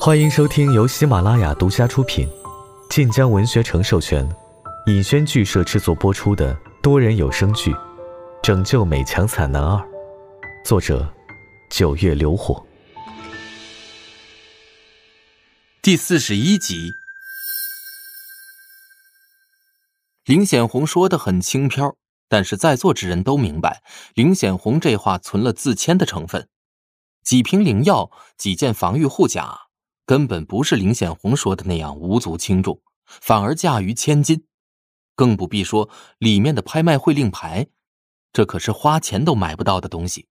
欢迎收听由喜马拉雅独家出品、晋江文学城授权、尹轩剧社制作播出的多人有声剧《拯救美强惨男二》，作者：九月流火，第四十一集。林显红说的很轻飘，但是在座之人都明白，林显红这话存了自谦的成分。几瓶灵药，几件防御护甲，根本不是林显红说的那样无足轻重，反而价于千金。更不必说里面的拍卖会令牌，这可是花钱都买不到的东西。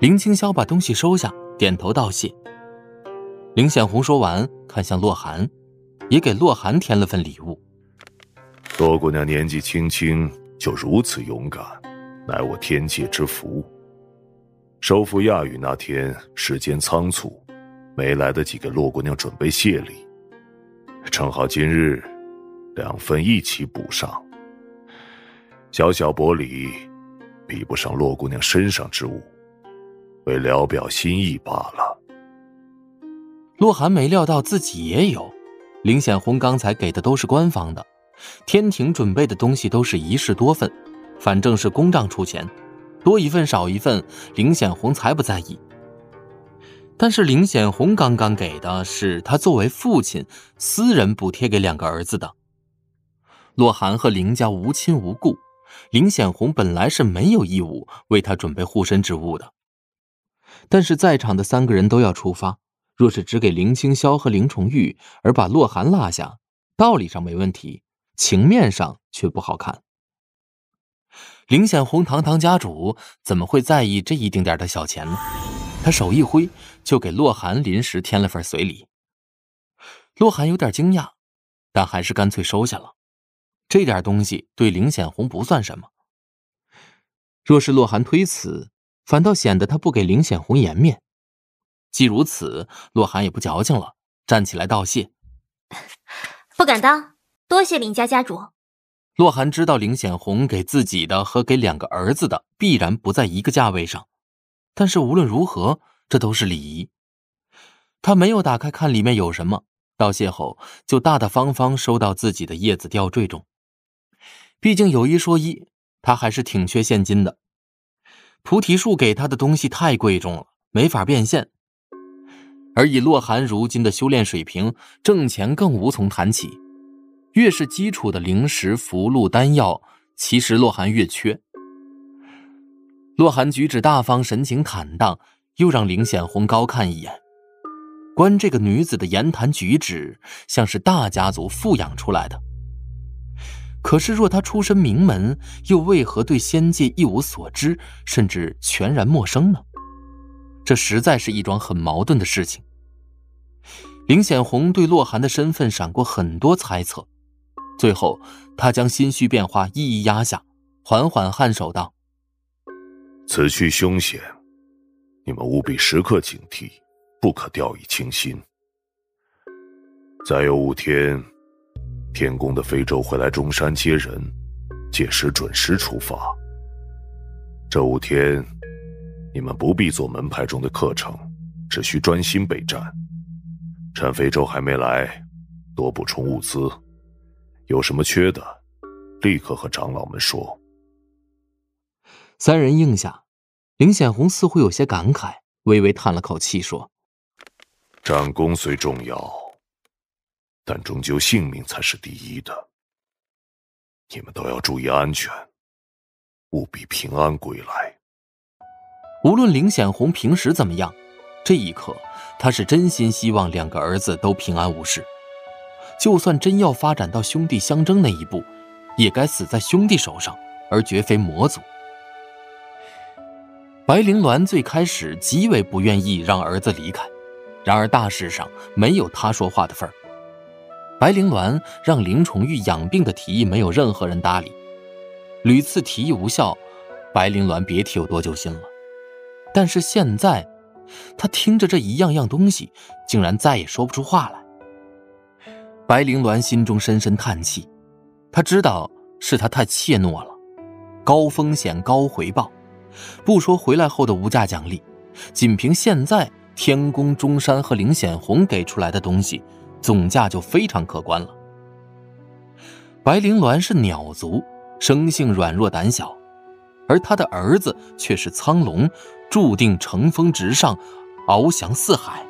林青霄把东西收下，点头道谢。林显红说完，看向洛寒，也给洛寒添了份礼物。洛姑娘年纪轻轻就如此勇敢，乃我天界之福。收复亚羽那天时间仓促，没来得及给洛姑娘准备谢礼，正好今日两份一起补上。小小薄礼，比不上洛姑娘身上之物，为聊表心意罢了。洛寒没料到自己也有，林显红刚才给的都是官方的。天庭准备的东西都是一式多份，反正是公账出钱，多一份少一份，林显红才不在意。但是林显红刚刚给的是他作为父亲私人补贴给两个儿子的。洛寒和林家无亲无故，林显红本来是没有义务为他准备护身之物的。但是在场的三个人都要出发，若是只给林清霄和林重玉，而把洛寒落下，道理上没问题。情面上却不好看。林显红堂堂家主，怎么会在意这一丁点的小钱呢？他手一挥，就给洛寒临时添了份随礼。洛寒有点惊讶，但还是干脆收下了。这点东西对林显红不算什么。若是洛寒推辞，反倒显得他不给林显红颜面。既如此，洛寒也不矫情了，站起来道谢：“不敢当。”多谢林家家主。洛寒知道林显红给自己的和给两个儿子的必然不在一个价位上，但是无论如何，这都是礼仪。他没有打开看里面有什么，道谢后就大大方方收到自己的叶子吊坠中。毕竟有一说一，他还是挺缺现金的。菩提树给他的东西太贵重了，没法变现。而以洛寒如今的修炼水平，挣钱更无从谈起。越是基础的灵石、符箓、丹药，其实洛寒越缺。洛寒举止大方，神情坦荡，又让林显红高看一眼。观这个女子的言谈举止，像是大家族富养出来的。可是若她出身名门，又为何对仙界一无所知，甚至全然陌生呢？这实在是一桩很矛盾的事情。林显红对洛寒的身份闪过很多猜测。最后，他将心绪变化一一压下，缓缓颔首道：“此去凶险，你们务必时刻警惕，不可掉以轻心。再有五天，天宫的非洲会来中山接人，届时准时出发。这五天，你们不必做门派中的课程，只需专心备战。趁非洲还没来，多补充物资。”有什么缺的，立刻和长老们说。三人应下，林显红似乎有些感慨，微微叹了口气说：“战功虽重要，但终究性命才是第一的。你们都要注意安全，务必平安归来。”无论林显红平时怎么样，这一刻他是真心希望两个儿子都平安无事。就算真要发展到兄弟相争那一步，也该死在兄弟手上，而绝非魔族。白灵鸾最开始极为不愿意让儿子离开，然而大事上没有他说话的份儿。白灵鸾让林重玉养病的提议没有任何人搭理，屡次提议无效，白灵鸾别提有多揪心了。但是现在，他听着这一样样东西，竟然再也说不出话来。白灵鸾心中深深叹气，他知道是他太怯懦了。高风险高回报，不说回来后的无价奖励，仅凭现在天宫、中山和林显红给出来的东西，总价就非常可观了。白灵鸾是鸟族，生性软弱胆小，而他的儿子却是苍龙，注定乘风直上，翱翔四海。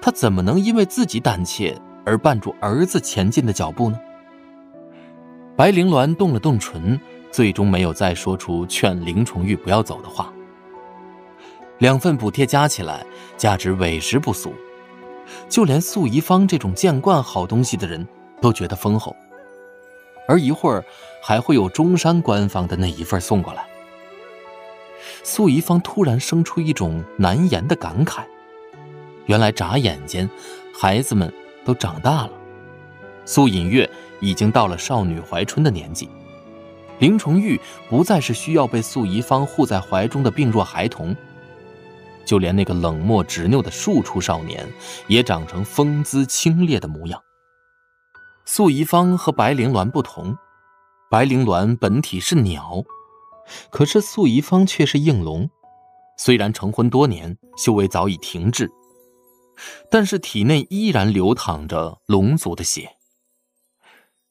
他怎么能因为自己胆怯而绊住儿子前进的脚步呢？白灵鸾动了动唇，最终没有再说出劝林重玉不要走的话。两份补贴加起来，价值委实不俗，就连素仪芳这种见惯好东西的人都觉得丰厚。而一会儿还会有中山官方的那一份送过来。素仪芳突然生出一种难言的感慨：原来眨眼间，孩子们都长大了。苏隐月已经到了少女怀春的年纪，林重玉不再是需要被素仪芳护在怀中的病弱孩童。就连那个冷漠执拗的庶出少年，也长成风姿清冽的模样。素仪芳和白灵鸾不同，白灵鸾本体是鸟，可是素仪芳却是应龙。虽然成婚多年，修为早已停滞，但是体内依然流淌着龙族的血。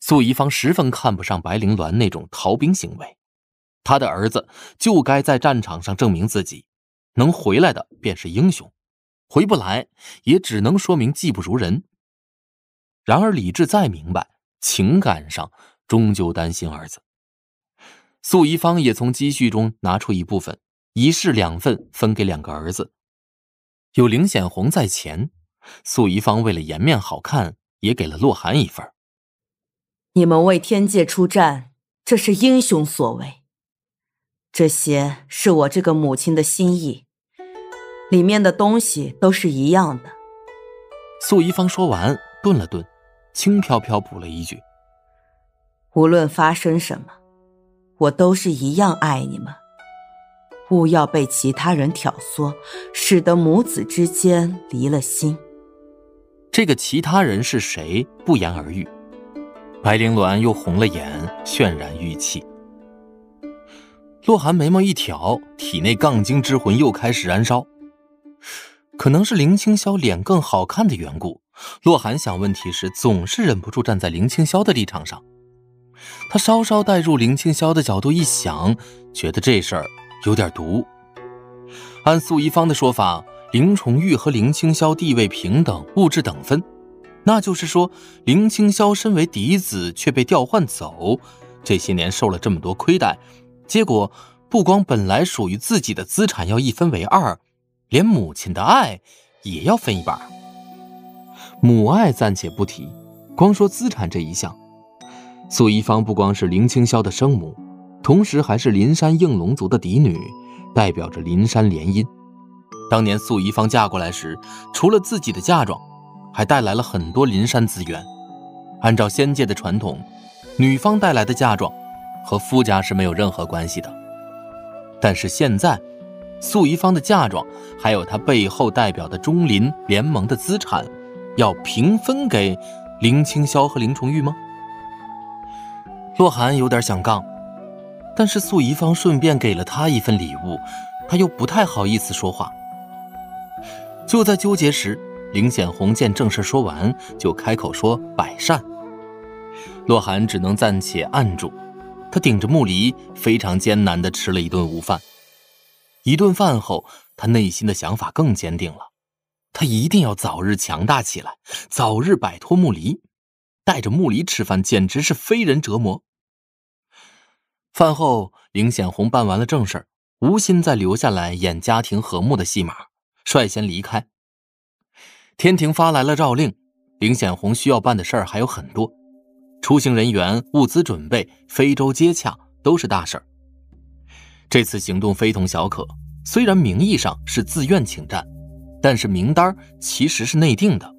素仪芳十分看不上白灵鸾那种逃兵行为，他的儿子就该在战场上证明自己。能回来的便是英雄，回不来也只能说明技不如人。然而理智再明白，情感上终究担心儿子。素一方也从积蓄中拿出一部分，一式两份分给两个儿子。有林显红在前，素一方为了颜面好看，也给了洛寒一份。你们为天界出战，这是英雄所为。这些是我这个母亲的心意，里面的东西都是一样的。素一方说完，顿了顿，轻飘飘补了一句：“无论发生什么，我都是一样爱你们。勿要被其他人挑唆，使得母子之间离了心。”这个其他人是谁？不言而喻。白灵鸾又红了眼，渲然欲泣。洛寒眉毛一挑，体内杠精之魂又开始燃烧。可能是林青霄脸更好看的缘故，洛寒想问题时总是忍不住站在林青霄的立场上。他稍稍带入林青霄的角度一想，觉得这事儿有点毒。按素一方的说法，林重玉和林青霄地位平等，物质等分，那就是说，林青霄身为嫡子却被调换走，这些年受了这么多亏待。结果，不光本来属于自己的资产要一分为二，连母亲的爱也要分一半。母爱暂且不提，光说资产这一项，苏一方不光是林清霄的生母，同时还是林山应龙族的嫡女，代表着林山联姻。当年素一芳嫁过来时，除了自己的嫁妆，还带来了很多林山资源。按照仙界的传统，女方带来的嫁妆。和夫家是没有任何关系的，但是现在，素仪芳的嫁妆，还有她背后代表的中林联盟的资产，要平分给林清霄和林重玉吗？洛寒有点想杠，但是素仪芳顺便给了他一份礼物，他又不太好意思说话。就在纠结时，林显红见正事说完，就开口说百善。洛寒只能暂且按住。他顶着木犁，非常艰难地吃了一顿午饭。一顿饭后，他内心的想法更坚定了：他一定要早日强大起来，早日摆脱木犁。带着木犁吃饭，简直是非人折磨。饭后，林显红办完了正事无心再留下来演家庭和睦的戏码，率先离开。天庭发来了诏令，林显红需要办的事儿还有很多。出行人员、物资准备、非洲接洽都是大事儿。这次行动非同小可，虽然名义上是自愿请战，但是名单其实是内定的。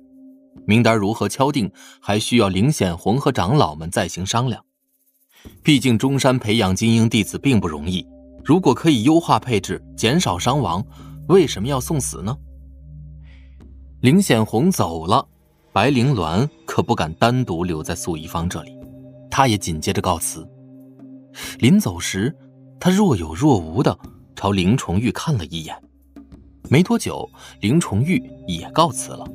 名单如何敲定，还需要林显红和长老们再行商量。毕竟中山培养精英弟子并不容易，如果可以优化配置、减少伤亡，为什么要送死呢？林显红走了。白灵鸾可不敢单独留在素一方这里，他也紧接着告辞。临走时，他若有若无的朝林重玉看了一眼，没多久，林重玉也告辞了。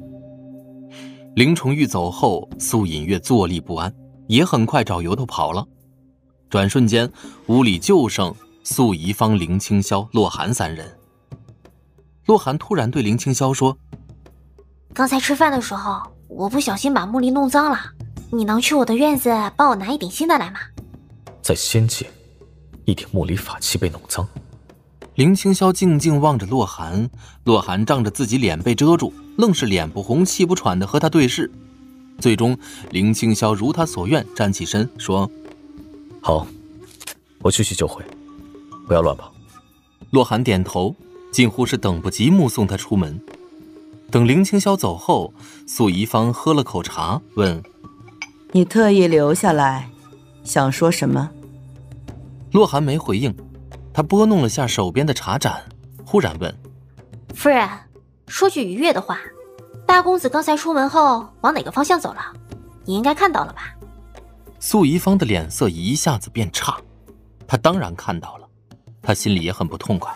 林重玉走后，苏隐月坐立不安，也很快找由头跑了。转瞬间，屋里就剩素怡芳、林青霄、洛寒三人。洛寒突然对林青霄说：“刚才吃饭的时候，我不小心把木犁弄脏了，你能去我的院子帮我拿一顶新的来吗？”在仙界，一顶木犁法器被弄脏。林青霄静静望着洛寒，洛寒仗着自己脸被遮住，愣是脸不红气不喘的和他对视。最终，林青霄如他所愿站起身说：“好，我去去就回，不要乱跑。”洛寒点头，近乎是等不及目送他出门。等林青霄走后，素怡芳喝了口茶，问：“你特意留下来，想说什么？”洛寒没回应。他拨弄了下手边的茶盏，忽然问：“夫人，说句愉悦的话，大公子刚才出门后往哪个方向走了？你应该看到了吧？”素怡芳的脸色一下子变差，她当然看到了，她心里也很不痛快。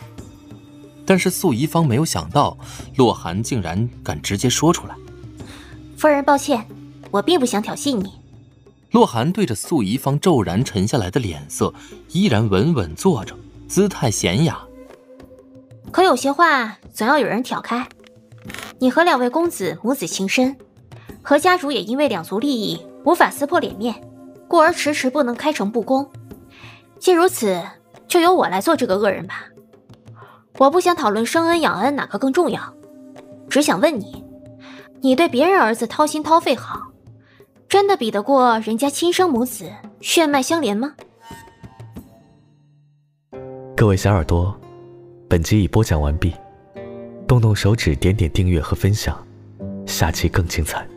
但是素怡方没有想到，洛寒竟然敢直接说出来：“夫人，抱歉，我并不想挑衅你。”洛寒对着素怡方骤然沉下来的脸色，依然稳稳坐着。姿态娴雅，可有些话总要有人挑开。你和两位公子母子情深，何家主也因为两族利益无法撕破脸面，故而迟迟不能开诚布公。既如此，就由我来做这个恶人吧。我不想讨论生恩养恩哪个更重要，只想问你：你对别人儿子掏心掏肺好，真的比得过人家亲生母子血脉相连吗？各位小耳朵，本集已播讲完毕，动动手指点点订阅和分享，下期更精彩。